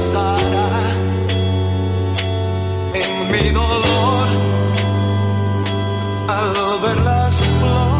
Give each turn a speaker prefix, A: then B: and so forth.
A: pasará en mi dolor al ver las flores.